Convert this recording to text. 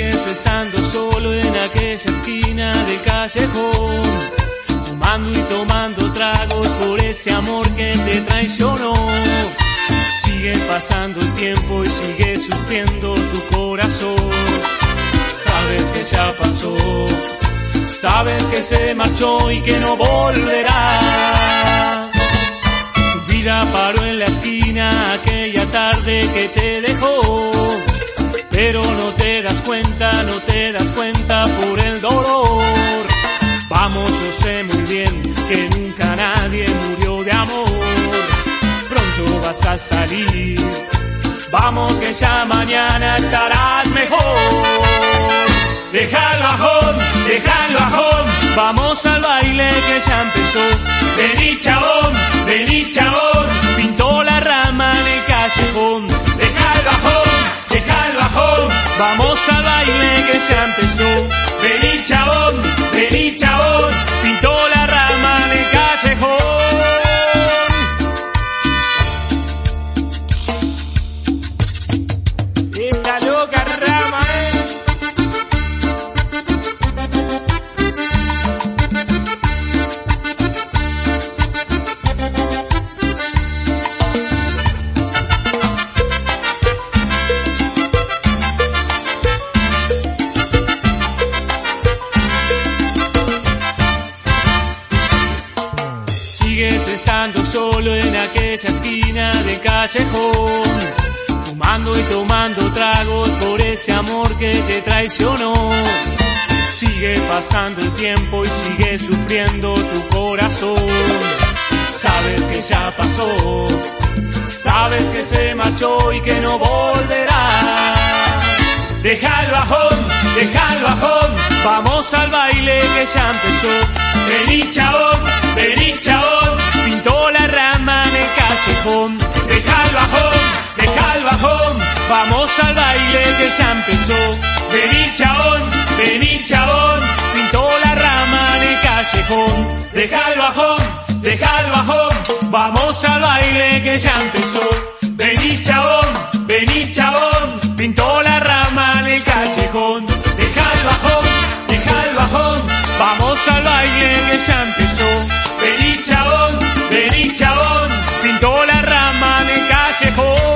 estando solo en aquella esquina del callejón, fumando y tomando tragos por ese amor que te traicionó. Sigue pasando el tiempo y sigue sufriendo tu corazón. Sabes que ya pasó, sabes que se marchó y que no volverá. Tu vida paró en la esquina aquella tarde que te dejó pero no te das cuenta, no te das cuenta por el dolor. Vamos, yo sé muy bien que nunca nadie murió de amor. Pronto vas a salir, vamos que ya mañana estarás mejor. Deja el bajón, deja el bajón, vamos al baile que ya empezó. Vení chabón, vení chabón, pintó la rama en el callejón. Vamos al baile que ya empezó. Chabón, vení Sigues estando solo en aquella esquina del callejón, fumando y tomando tragos por ese amor que te traicionó. Sigue pasando el tiempo y sigue sufriendo tu corazón. Sabes que ya pasó, sabes que se marchó y que no volverá. Deja el bajón, deja el bajón, vamos al baile que ya empezó. Vení chabón, vení vamos al baile que ya empezó. Vení chabón, vení chabón, pintó la rama en callejón. Deja el bajón, deja el bajón, vamos al baile que ya empezó. Vení chabón, vení chabón, pintó la rama en callejón. Deja el bajón, deja el bajón, vamos al baile que ya empezó. Vení chabón, vení chabón, pintó la rama en callejón.